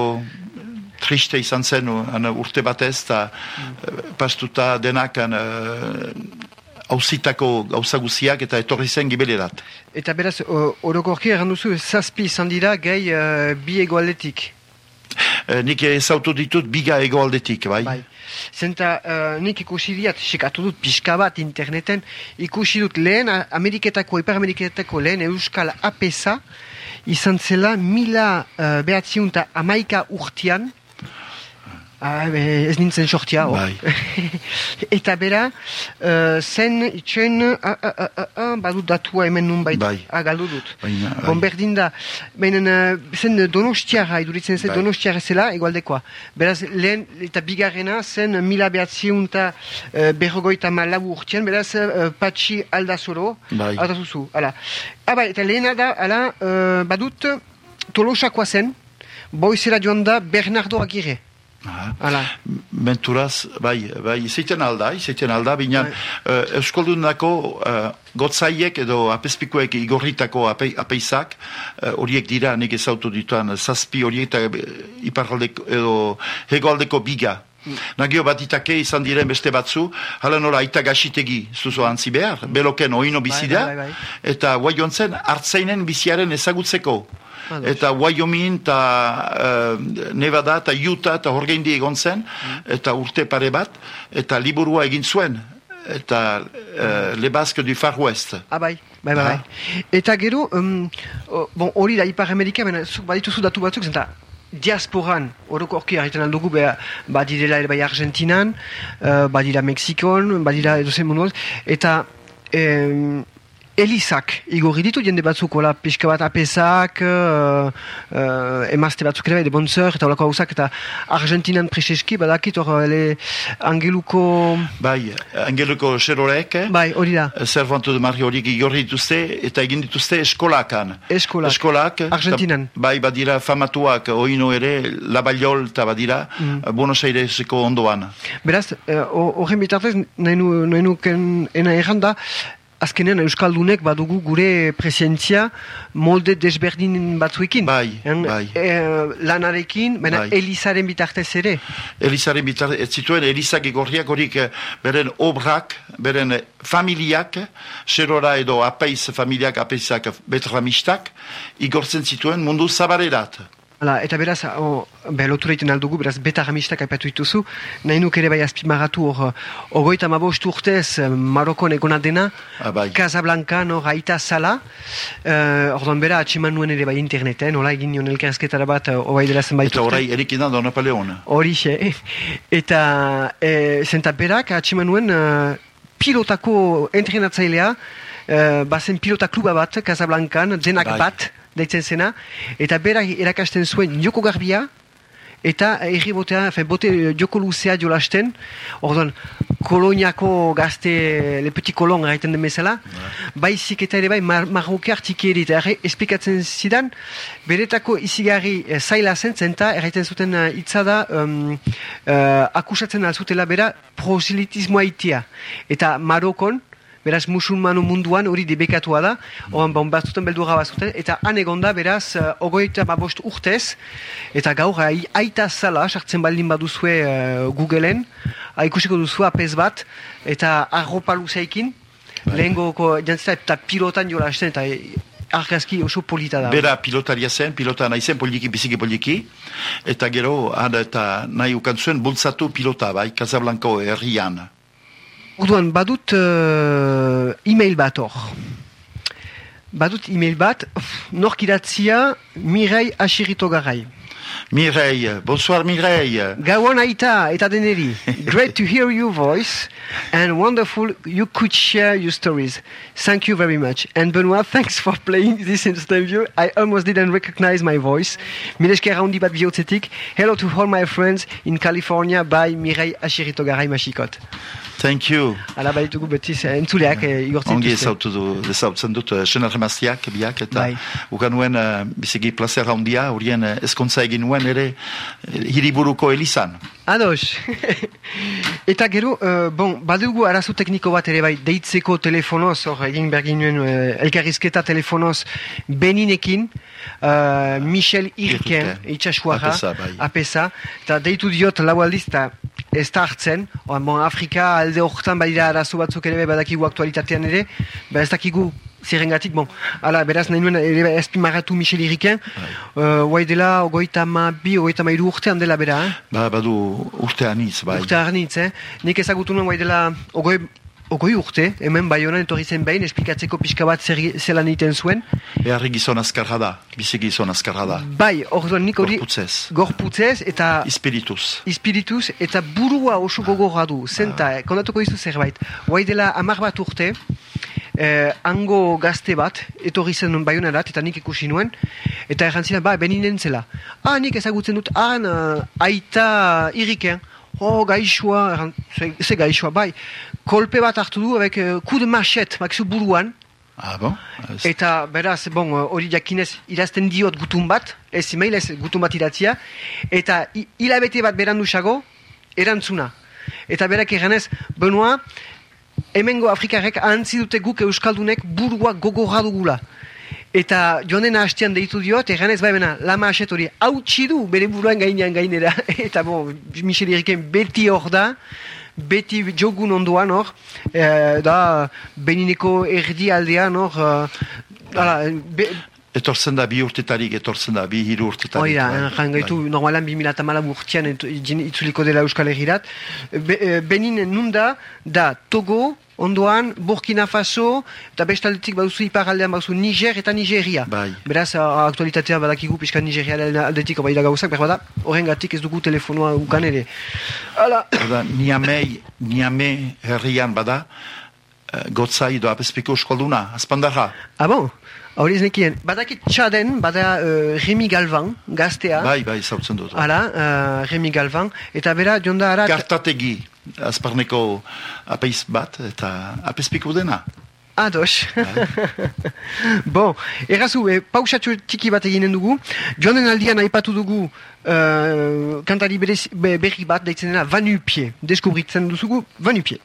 triste izan zen han urte batez, eta eh, pastuta denak han, eh, hauzitako gauza guziak eta etorri zen gibelerat. Eta beraz, orokorki erran duzu, zazpi izan dira gehi uh, bi egoaldetik. Eh, nik ezautu ditut biga egoaldetik, bai? Bai. Zenta uh, nik ikusi diat, sekatu dut pixka bat interneten, ikusi dut lehen Ameriketako, Ipar Ameriketako lehen Euskal APSA, izan zela mila uh, behatziunta amaika urtian, Ah, be, ez nintzen sortia, hor. Bai. Eta bera, uh, zen itxen, ah, ah, ah, ah, ah, badut datua hemen nun baita. Bai. Ah, galdu dut. Baina, bai. Bon, berdin da, baina uh, zen donostiara, iduritzen zen Bai. donostiara zela, egualdekoa. Beraz, lehen eta bigarrena zen mila behatziunta uh, berrogoita malau urtean, beraz, uh, patxi aldazoro, Bai. aldazuzu, ala. Ah, bai, eta lehena da, ala, uh, badut, tolosakoa zen, boizera joan da Bernardo Agirre. Aha. Ala. Menturaz, bai, bai, izaiten alda, izaiten alda, binean Bai. uh, Euskoldunako uh, gotzaiek edo apezpikoek igorritako ape, apeisak, eh, horiek dira nik ezautu dituan, zazpi horiek eta eh, iparraldeko edo hegoaldeko biga. Nagio bat itake izan diren beste batzu, hala nola aita gasitegi zuzo antzi behar, beloken oino bizida, bai, bai, bai. eta guai zen hartzainen biziaren ezagutzeko. Eta Wyoming eta eh, Nevada eta Utah eta horgeindi egon zen, eta urte pare bat, eta liburua egin zuen, eta uh, Le Basque du Far West. Ah, bai, bai, bai. Bai. Eta gero, um, bon, hori da Ipar Amerika, baina zuk badituzu datu batzuk, zenta diasporan, horoko orki harritan aldugu, beha, badirela ere bai Argentinan, uh, badira Mexikon, badira edozen munduaz, eta em, Elizak, igorri ditu jende batzuk, hola, pixka bat apesak, uh, uh, emazte batzuk ere bai, de bonzer, eta holako hausak, eta Argentinan preseski, badakit, hor, ele, angeluko... Bai, angeluko xerorek, Bai, hori da. Zervantu de Mario horiek igorri dituzte, eta egin dituzte eskolakan. Eskolak. Eskolak. Argentinan. eta Bai, badira famatuak, oino ere, Labaiol, eta badira, Mm. Buenos Aireseko ondoan. Beraz, eh, ho- horren bitartez, nahi nu- nahi nuken ena erranda, azkenean Euskaldunek badugu gure presentzia molde desberdin batzuekin. Bai, En, bai. eh, lanarekin, baina Bai. Elizaren bitartez ere. Elizaren bitar, ez zituen Elizak igorriak horik eh, beren obrak, beren familiak, xerora edo apeiz familiak, apeizak betramistak, igortzen zituen mundu zabarerat. Hala, eta beraz, o, be, lotura iten aldugu, beraz, beta ramistak aipatu dituzu, nahi nuk ere bai azpimagatu hor, ogoita mabost urtez eh, Marokon egona dena, Ah, bai. Casablanca, no, aita sala, uh, orduan bera atximan nuen ere bai interneten, nola egin nion elkarrezketara bat, uh, obai dela zenbait Eta urte. orai erikinan da Napoleon. Horixe. Eta e, zenta berak atximan nuen eh, pilotako entrenatzailea, e, bazen pilota kluba bat, Casablancan, denak Bai. bat, deitzen zena, eta berak erakasten zuen joko garbia, eta erri botea, fe, bote eh, joko luzea jolasten, orduan, koloniako gazte, le petit kolon gaiten den bezala, baizik eta ere bai mar marroke artikeri, eta erre esplikatzen zidan, beretako izigarri eh, zaila zen, zenta, erraiten zuten eh, hitza da, um, eh, akusatzen alzutela bera, proselitismoa itia. Eta Marokon, beraz musulmano munduan hori debekatua da, oan bon, batzuten beldurra bazuten, eta han egonda beraz uh, ogoita babost urtez, eta gaur ai, aita zala, sartzen baldin baduzue uh, Googleen, ah, ikusiko duzu apez bat, eta arropa luzeekin, lehengoko jantzita eta pilotan jola hasten, eta eh, argazki oso polita da. Bera pilotaria zen, pilota nahi zen, poliki, biziki poliki, eta gero, hada eta nahi ukan zuen, bultzatu pilota, bai, Casablanco herrian. Orduan, badut uh, e-mail bat hor. Badut e-mail bat, nork idatzia Mirei Asirito Garai. Mireille, bonsoir Mireille. Gauan aita eta deneri. Great to hear your voice and wonderful you could share your stories. Thank you very much. And Benoit, thanks for playing this interview. I almost didn't recognize my voice. Milesker handi bat bihotzetik. Hello to all my friends in California by Mirei Asirito Garai Machikot. Thank you. Ala baditugu beti eh, entzuleak eh, igortzen Ongi dituzte. ezautu du, ezautzen dut, uh, senar emaztiak, biak, eta Bai. ukan nuen, uh, biziki placer handia, horien ezkontza egin nuen ere, hiriburuko elizan. Ados. Eta gero, uh, bon, badugu arazo tekniko bat ere bai, deitzeko telefonoz, hor egin bergin nuen uh, elkarrizketa telefonoz Beninekin, uh, Michel Irken, Irken. itxasuara, Apesa, bai. apesa, eta deitu diot lau aldiz, eta ez da hartzen, Oan, bon, Afrika alde horretan badira arazo batzuk ere bai badakigu aktualitatean ere, ba ez dakigu zerrengatik, bon, ala, beraz nahi nuen ere bai, ezpimarratu Michel Irken, uh, guai dela, ogoita ma bi, ogoita ma iru urtean dela bera, eh? Ba, badu urte anitz, bai. Urte arnitz, eh? Nik ezagutu nuen guai dela ogoi, ogoi urte, hemen baionan etorri zen behin, esplikatzeko pixka bat zer, zelan egiten zuen. Beharri gizon azkarra da, bizi gizon azkarra da. Bai, orduan nik hori Gorputzez. gorputzez eta Ispirituz. ispirituz eta burua oso gogorra du. Zenta, eh, kontatuko dizu zerbait. Guai dela amar bat urte, eh, hango gazte bat, etorri zen baionarat, eta nik ikusi nuen, eta errantzina, ba, beninen zela. Ah, nik ezagutzen dut, han, uh, aita iriken, oh, gaixoa, erran, ze, ze gaixoa, bai, kolpe bat hartu du, avec uh, coup de machet, makizu buruan, Ah, bon? Ez- Eta beraz, bon, hori jakinez idazten diot gutun bat, ez email ez gutun bat idatzia, eta hi- hilabete bat berandusago, erantzuna. Eta berak eganez, Benoa, hemengo Afrikarrek ahantzi dute guk Euskaldunek burua gogorra dugula. Eta joanen hastean deitu diot, eganez bai bena, lama aset hori, hautsi du bere buruan gainean gainera. eta bon, Michel Iriken beti hor da, beti jogun ondoan hor, eh, da benineko erdi aldean hor, eh, ala, be, Etortzen da bi urtetarik, etortzen da bi hiru urtetarik. Hoi da, bai. jan gaitu Bai. normalan 2008 urtean itzuliko dela Euskal Herrirat. Be, eh, Benin nunda da Togo, ondoan Burkina Faso, eta bestaldetik baduzu iparaldean baduzu Niger eta Nigeria. Bai. Beraz, aktualitatea badakigu pixka Nigeria aldetik bai da gauzak, behar bada, horren gatik ez dugu telefonoa ukan ere. Hala, Oda, Niamey, Niamey herrian bada, uh, gotzai edo apespiko eskolduna, azpandarra. Ah bon? Hori ez nekien. Badakit txaden, bada uh, Remi Galvan, gaztea. Bai, bai, zautzen dut. Hala, uh, Remi Galvan. Eta bera, jonda ara... Kartategi, azparneko apeiz bat, eta apespiko dena. Ados. bon, errazu, e, pausatxo txiki bat eginen dugu. Joanen aldian aipatu dugu uh, kantari berri bat, daitzen dena Vanupie. Deskubritzen duzugu Vanupie.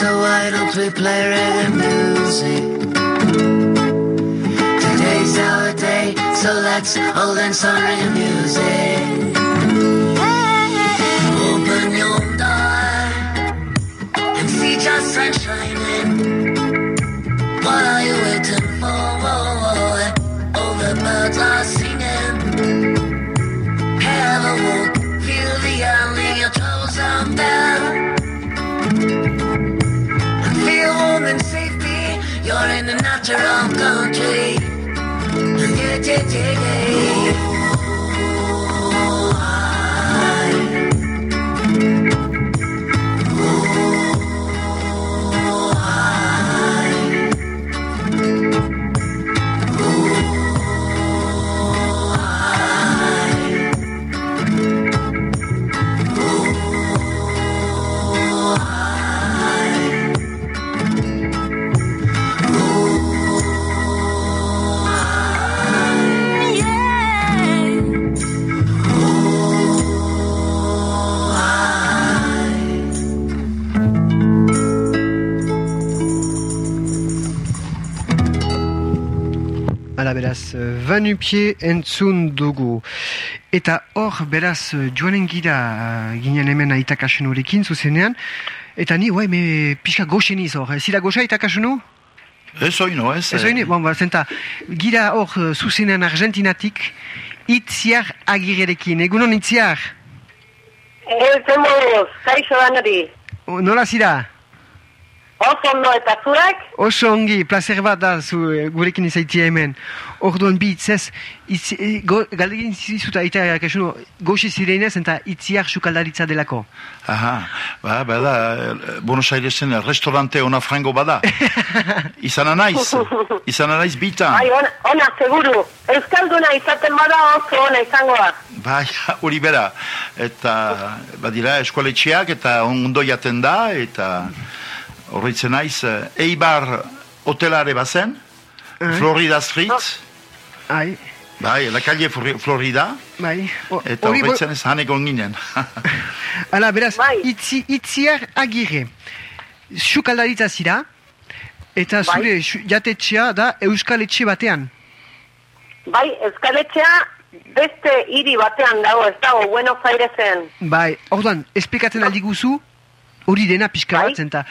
So why don't we play reggae music? Today's our day, so let's all dance on reggae music. Open your door and see just sun shining. You're in a natural country. Yeah, yeah, yeah, yeah. Hala beraz, eh, vanupie entzun dugu. Eta hor, beraz, eh, joanen gira eh, ginen hemen aitakasen horrekin zuzenean. Eta ni, guai, me pixka goxeniz hor. Ez ira goxa aitakasenu? Ez oino, ez? Ez oini, bon, ba, zenta, gira hor eh, zuzenean Argentinatik, itziar agirerekin. Egunon itziar? Egutzen moduz, kaixo danari. O, Nola zira? Oso ondo eta zuek? Oso ongi, placer bat da zu, eh, gurekin izaitia hemen. Orduan bi itzez, itz, eh, go, galdegin zizuta eta kasuno, goxe zireinez eta itziar sukaldaritza delako. Aha, ba, bada, eh, Buenos Airesen restaurante ona frango bada. Izan naiz, izan naiz bita. Bai, ona, ona, seguru. Euskalduna izaten bada oso ona izango da. Bai, hori bera. Eta, badira, eskoletxeak eta ondo jaten da, eta horretzen naiz, eh, Eibar hotelare bazen, Florida Street, Ai, bai, la calle Florida, bai. O- eta horretzen ez haneko ginen. Hala, beraz, itzi, itziar agirre. Sukaldaritza zira, eta zure su- jatetxea da Euskal Etxe batean. Bai, Euskaletxea beste hiri batean dago, ez dago, Buenos Airesen. Bai, orduan, esplikatzen aldi guzu, hori dena pixka bat, eta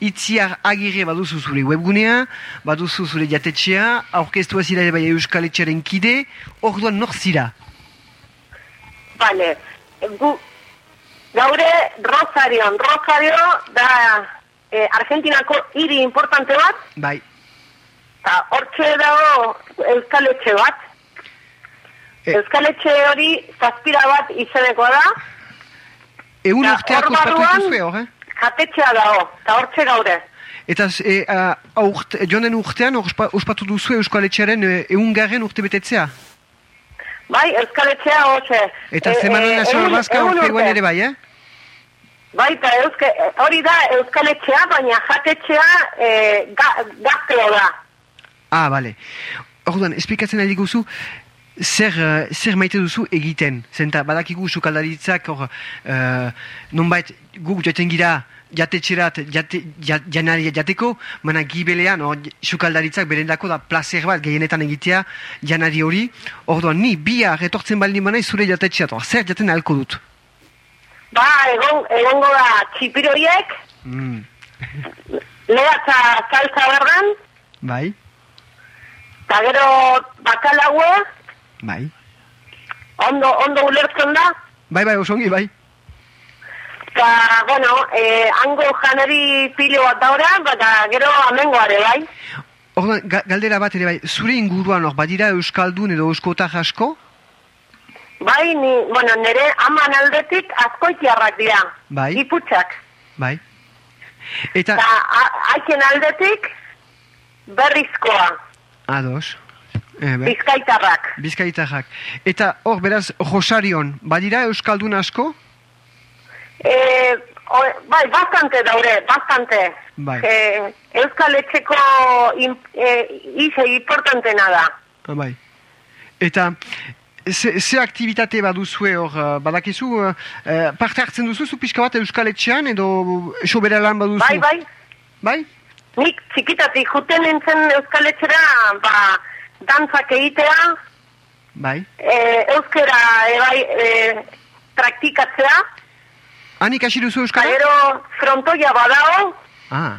itziar agirre baduzu zure webgunea, baduzu zure jatetxea, aurkeztu zira ere bai Euskal Etxearen kide, orduan nor zira. Vale, gu, gaure Rosarion. Rosario da eh, Argentinako hiri importante bat, Bai, eta hortxe dago Euskaletxe bat. Eh. Euskaletxe hori zazpira bat izeneko da, egun urteak ospatu dituzue, hor, eh? Jatetxea dago, eta hortxe gaure. Eta e, a, aurt, joan den urtean ospa, ospatu duzu Euskal Etxearen e, eungarren urte betetzea. Bai, Euskaletxea hoxe. Eta Eh, Semana eh, Nazional egun urte ere bai, eh? Bai, eta euske, hori da Euskaletxea, baina jatetxea eh, ga, gazteo da. Ah, bale. Orduan, esplikatzen ari guzu, zer, eh, zer maite duzu egiten. Zenta, badakigu sukaldaritzak, hor, uh, nonbait, guk joaten gira, jatetxerat, jate, ja- janari jateko, mana gibelean, hor, sukaldaritzak berendako da placer bat gehienetan egitea, janari hori. Orduan, ni bihar etortzen baldin manai zure jatetxeat, hor, zer jaten ahalko dut. Ba, egon, egongo da txipiroiek, Mm. lehatza salsa berdan, Bai, eta gero bakalaue, bai. ondo, ondo ulertzen da, Bai, bai, osongi, bai. eta, bueno, eh, hango janari pilo bat daura, eta gero amengoare, bai? Orduan, ga- galdera bat ere bai, zure inguruan hor, badira Euskaldun edo Euskotar asko? Bai, ni, bueno, nire aman aldetik askoitiarrak dira, Bai. iputxak. Bai. Eta, Eta a- aiken aldetik berrizkoa, ados. Eh, bizkaitarrak. Bizkaitarrak. Eta hor, beraz, Rosarion, badira Euskaldun asko? E, o, bai, bastante daure, bastante. Bai. E, Euskal Etxeko in, e, ise importantena da. Ah, bai. Eta, ze, ze aktivitate baduzue hor, eh, badakizu, eh, eh, parte hartzen duzu, zu pixka bat Euskal Etxean, edo sobera lan baduzu? Bai, bai. Bai? Nik txikitatik juten nintzen Euskal Etxera, ba, dantzak egitea, Bai. e, euskera e, bai, e, praktikatzea, Han ikasi duzu Euskara? gero frontoia badao, Ah,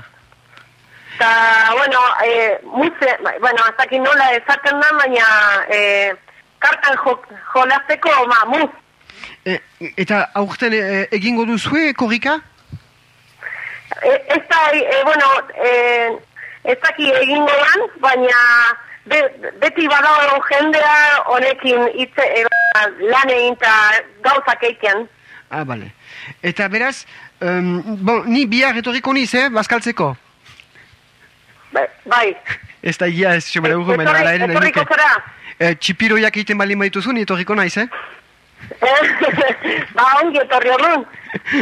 eta, bueno, e, muze, bueno, ez dakit nola esaten da, baina e, kartan jo, jolazteko, ma, muz. e, eta aurten eh, egingo duzue korrika? E, ez da, e, bueno, e, ez daki egingo lan, baina be, beti badago jendea honekin hitze e, lan egin eta gauzak eiken. Ah, bale. Eta beraz, um, bon, ni bihar etorriko niz, eh, bazkaltzeko? Bai. bai. Ez da egia ez, sobera urru, baina Etorri- ala ere nahi etorriko nuke. zara? Eh, txipiroiak egiten baldin badituzu, ni etorriko naiz, eh? ba, ongi etorri orduan.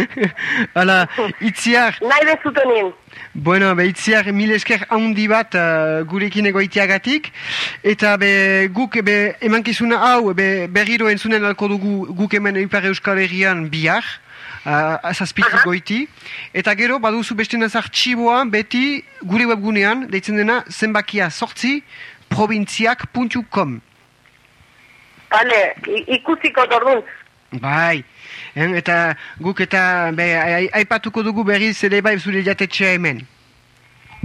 Hala, itziar, Nahi dezutenin. bueno, be, itziar mil esker handi bat uh, gurekin egoitiagatik, eta be, guk be, emankizuna hau be, berriro entzunen alko dugu guk hemen Ipar Euskal Herrian bihar, uh, zazpitik goiti, eta gero baduzu beste nazar txiboa beti gure webgunean, deitzen dena zenbakia sortzi, provintziak.com. Bale, ikusiko orduan. Bai, en, eta guk eta be, ai- aipatuko dugu berriz ere bai zure jatetxea hemen.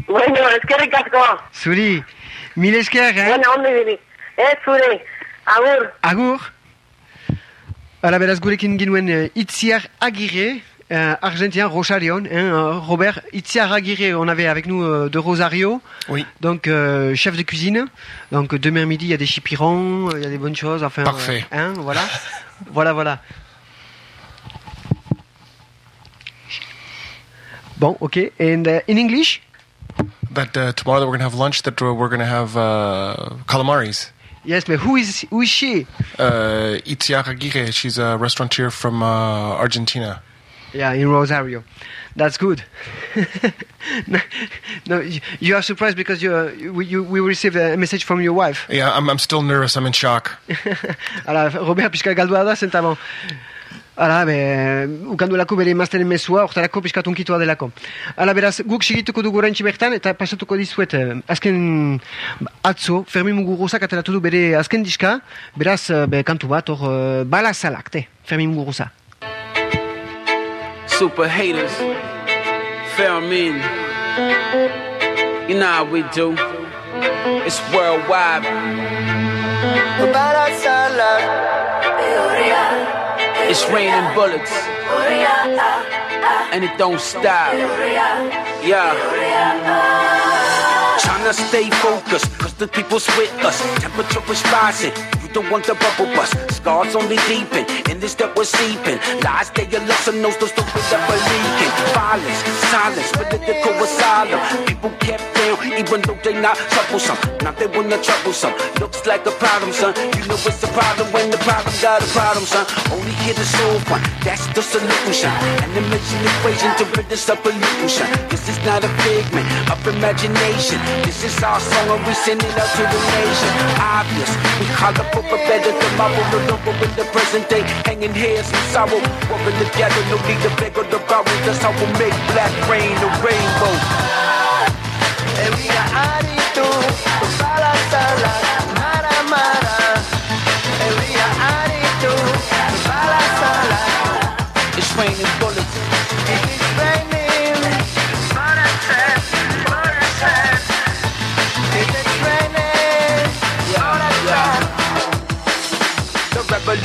Bueno, eskerrik asko. Zuri, mil esker, eh? Bueno, ondo diri. Ez, zure. Agur. Agur. Hala beraz gurekin ginuen uh, itziar agirre, euh, argentin, Rosarion. Hein, euh, Robert Itziar Aguirre, on avait avec nous euh, de Rosario. Oui. Donc, euh, chef de cuisine. Donc, demain midi, il y a des chipirons, il y a des bonnes choses. Enfin, Parfait. euh, hein, voilà. voilà, voilà. Bon, ok. And uh, in English? That uh, tomorrow that we're gonna have lunch. That uh, we're gonna have uh, calamaris. Yes, but who is who is she? Uh, Itziar Aguirre. She's a restaurateur from uh, Argentina. Yeah, in Rosario. That's good. no, you- are surprised because you, uh, you, we received a message from your wife. Yeah, I'm, I'm still nervous. I'm in shock. Hala, Robert pixka galdua da, zentabon. Hala, be, ukanduelako bere emaztenen mesua, hortarako pixkat unkitua delako. Hala, beraz, guk sigituko dugu oraintxe bertan, eta pasatuko dizuet, eh, azken atzo, Fermin Muguruzak ateratu du bere azken diska, beraz, eh, be, kantu bat, hor, eh, balazalak, te, Fermin Muguruza. Super haters, Fermin. You know how we do. It's worldwide. It's raining bullets. And it don't stop. Yeah. Tryna stay focused, cause the people's with us. Temperature is rising, you don't want the bubble bust. Scars only deepen, in this that we're seeping. Lies they a lesson knows the stupid that we're leaking. Violence, silence, political asylum. People kept down, even though they not troublesome. Now they wanna troublesome. Looks like a problem, son. You know it's a problem when the problem got a problem, son. Only here to solve one, that's the solution. An dimension equation to rid us of pollution. This is not a figment of imagination. This is our song and we send it out to the nation. Obvious, we call holler for better tomorrow. No longer in the present day, hanging heads in sorrow. Working together, no need to beg or to borrow. That's how we make black rain a rainbow. It's raining bullets.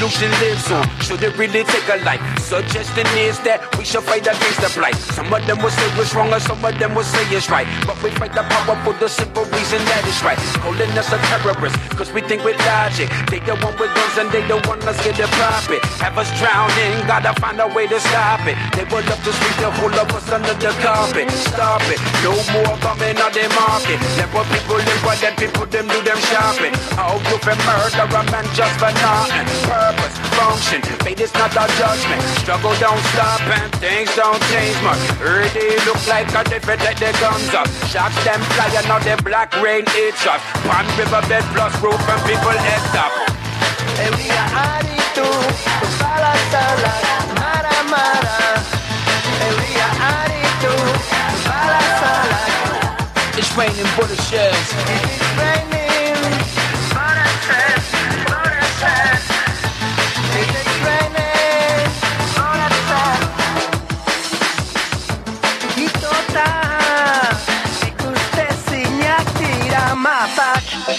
Revolution lives on. Should it really take a life? Suggestion is that we should fight against the blight. Some of them will say it's wrong, and some of them will say it's right. But we fight the power for the simple reason that it's right. Calling us a terrorist, cause we think with logic. They the one with guns and they the one get it profit. Have us drowning, gotta find a way to stop it. They will love to sweep the whole of us under the carpet. Stop it, no more coming on the market. Let what people live, but then people them do them shopping. Oh, you can murder a man just for nothing purpose, function. Fate is not our judgment. Struggle don't stop and things don't change much. Early look like a different like they comes up. Shots them fly and now the black rain hits us. Pond riverbed plus roof and people end up. And we are Adi too. Sala, mara, mara. Hey, we are Adi too. Sala. It's raining for the shells. It's raining.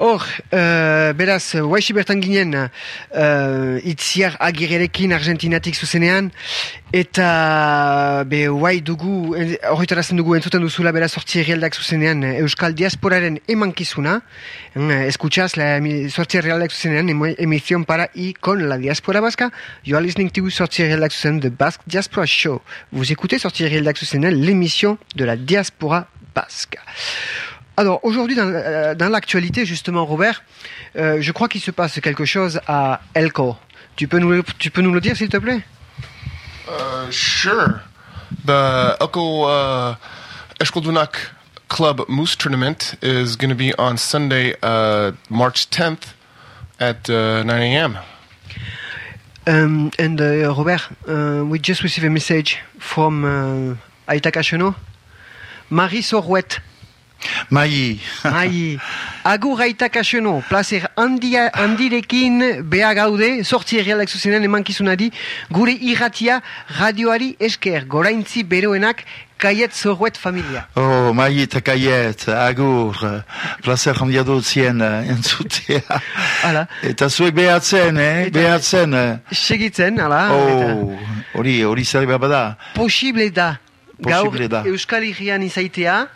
Hor, uh, beraz, guaixi bertan ginen uh, itziar agirerekin Argentinatik zuzenean, eta be guai dugu, en- horretarazten dugu entzuten duzula beraz sortzi herrialdak zuzenean Euskal Diasporaren emankizuna, eh, escuchas la sortzi herrialdak zuzenean emisión para y con la diaspora vasca, you are listening to sortzi herrialdak zuzenean The Basque Diaspora Show. Vous écoutez sortzi herrialdak zuzenean l'émission de la diaspora basque. Alors aujourd'hui dans, euh, dans l'actualité justement Robert, euh, je crois qu'il se passe quelque chose à Elko. Tu peux nous, le- tu peux nous le dire s'il te plaît? Uh, sure. The Elko uh, Eshkoldunak Club Moose Tournament is going to be on Sunday, uh, March 10th at uh, 9 a.m. Um, and uh, Robert, uh, we just received a message from uh, Aitaka Shono. Mari Zorruet. Mai, Mai, agur aita kasiono, placer handia, handirekin beha gaude, sortzi errealak zuzenen emankizunari, gure irratia radioari esker, goraintzi beroenak, kaiet zorruet familia. oh, mai eta kaiet, agur, placer handia dut zien eh, entzutea. Hala. Eta zuek behatzen, eh? Eta- behatzen. eh. Segitzen, ala, Oh, hori, hori zer bada. posible da, Posible gaur da. Euskal Herrian izaitea,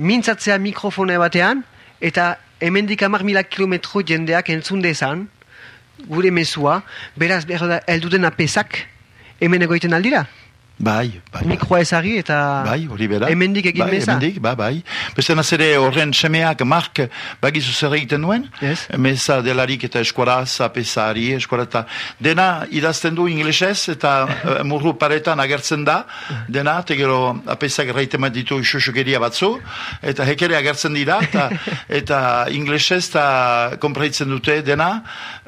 mintzatzea mikrofone batean, eta hemendik hamar mila kilometro jendeak entzun dezan, gure mesua, beraz, behar da, elduden apesak, hemen egoiten aldira. Bai, bai. Mikroa ezari eta Bai, hori bera. hemendik egin bai, meza. Hemendik, bai, bai. Beste nazere horren semeak, Mark, bagizu zer egiten duen? Yes. Meza delarik eta eskuaraz, apesari, eskuara eta dena idazten du inglesez eta eh, murru paretan agertzen da, dena, eta gero apesak erraiten bat ditu xuxukeria batzu, eta hekere agertzen dira, eta, eta inglesez eta konpraitzen dute dena,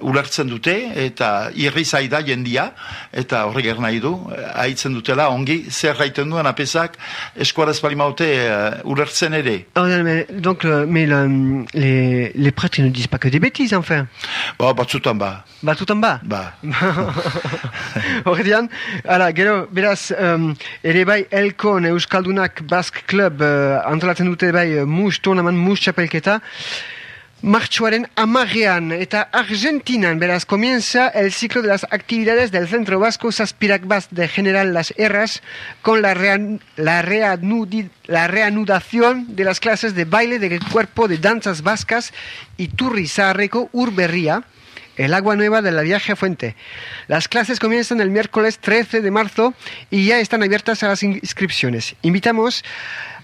ulertzen dute, eta irri zaida jendia, eta horrek nahi du, eh, haitzen dutela, ongi, zer raiten duen apesak, eskuaraz balimaute uh, ulertzen ere. Oh, non, mais, donc, le- mais le- les, les prêtres ils ne disent pas que des bêtises, enfin. Ba, batzutan ba, Ba, tout en bas. ba. Horrean, ala, gero, beraz, um, ere bai Elkon Euskaldunak Basque Club uh, antolatzen dute bai uh, mus tournaman, mus txapelketa, martxoaren amarrean eta Argentinan, beraz, comienza el ciclo de las actividades del Centro Vasco Saspirac Bas de General Las Herras con la, reanudación de las clases de baile del cuerpo de danzas vascas y Turrizarreco Urberría, el agua nueva de la viaje Fuente. Las clases comienzan el miércoles 13 de marzo y ya están abiertas a las inscripciones. Invitamos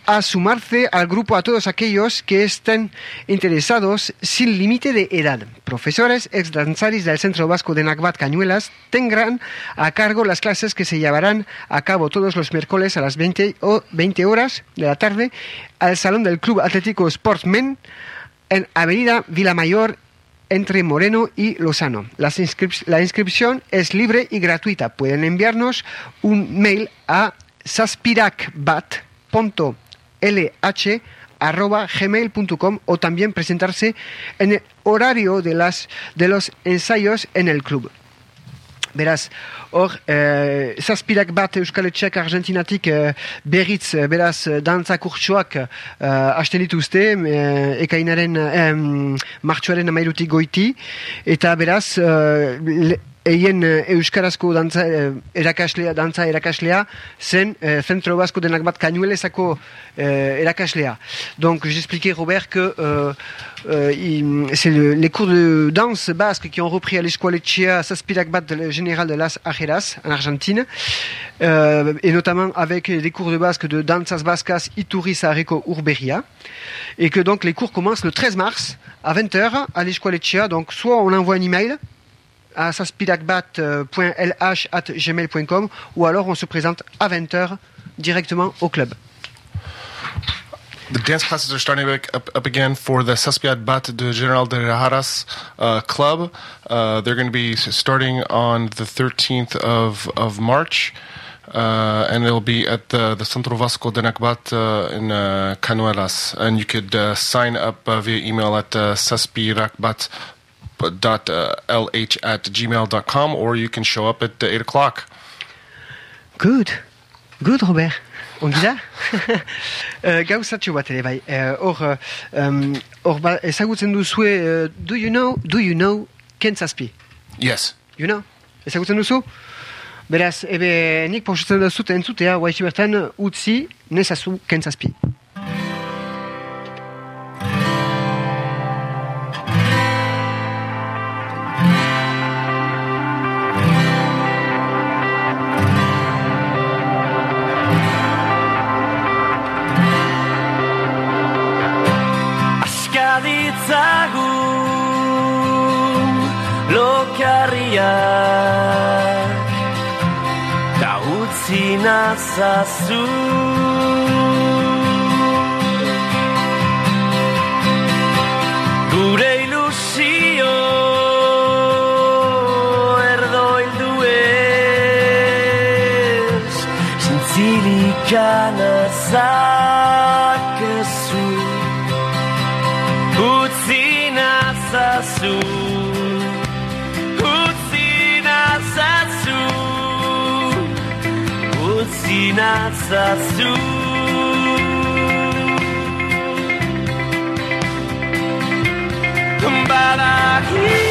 a sumarse al grupo a todos aquellos que estén interesados sin límite de edad. Profesores, ex danzaris del Centro Vasco de Nacbat Cañuelas tendrán a cargo las clases que se llevarán a cabo todos los miércoles a las 20, o 20 horas de la tarde al Salón del Club Atlético Sportsmen en Avenida Vilamayor entre Moreno y Lozano. La inscripción es libre y gratuita. Pueden enviarnos un mail a saspiracbat.lh arroba gmail.com o también presentarse en el horario de, las, de los ensayos en el club. Beraz, hor, eh, zazpirak bat Euskaletxeak Argentinatik eh, berriz, eh, beraz, eh, dantza kurtsoak eh, dituzte, eh, ekainaren, eh, martxoaren amairutik goiti, eta beraz, eh, eien eh, euskarazko dantza, eh, erakaslea, dantza erakaslea, zen eh, Centro Vasco denak bat kañuelezako eh, erakaslea. Donc, j'expliquais, Robert, que euh, euh, il- c'est le- les cours de danse basque qui ont repris à l'école Echea Saspirac Bat le général de Las Ajeras, en Argentine, euh, et notamment avec des cours de basque de Danzas Vascas Ituriz Areco Urberia, et que donc les cours commencent le 13 mars à 20h à Echea, donc soit on envoie un email à saspiracbat.lh.gmail.com ou alors on se présente à 20h directement au club. The dance classes are starting back up, again for the Saspiat Bat de General de Raras uh, club. Uh, they're going to be starting on the 13th of, March. Uh, and it'll be at the, the Centro Vasco de Nacbat uh, in uh, Canuelas. And you could uh, sign up via email at uh, dot uh, lh at gmail.com or you can show up at uh, 8 o'clock. Good. Good, Robert. Ongi da? uh, gauzatxo bat ere bai. Eh, Hor, uh, um, hor ba, ezagutzen duzue, uh, do you know, do you know Ken Zazpi? Yes. You know? Ezagutzen duzu? Beraz, ebe, nik pausatzen duzut entzutea, guaixi bertan, utzi, nezazu Ken Zazpi. Nazazu Gure ilusio erdoildu ez. Zintzilikan Utzi nazazu Bada hiri urdin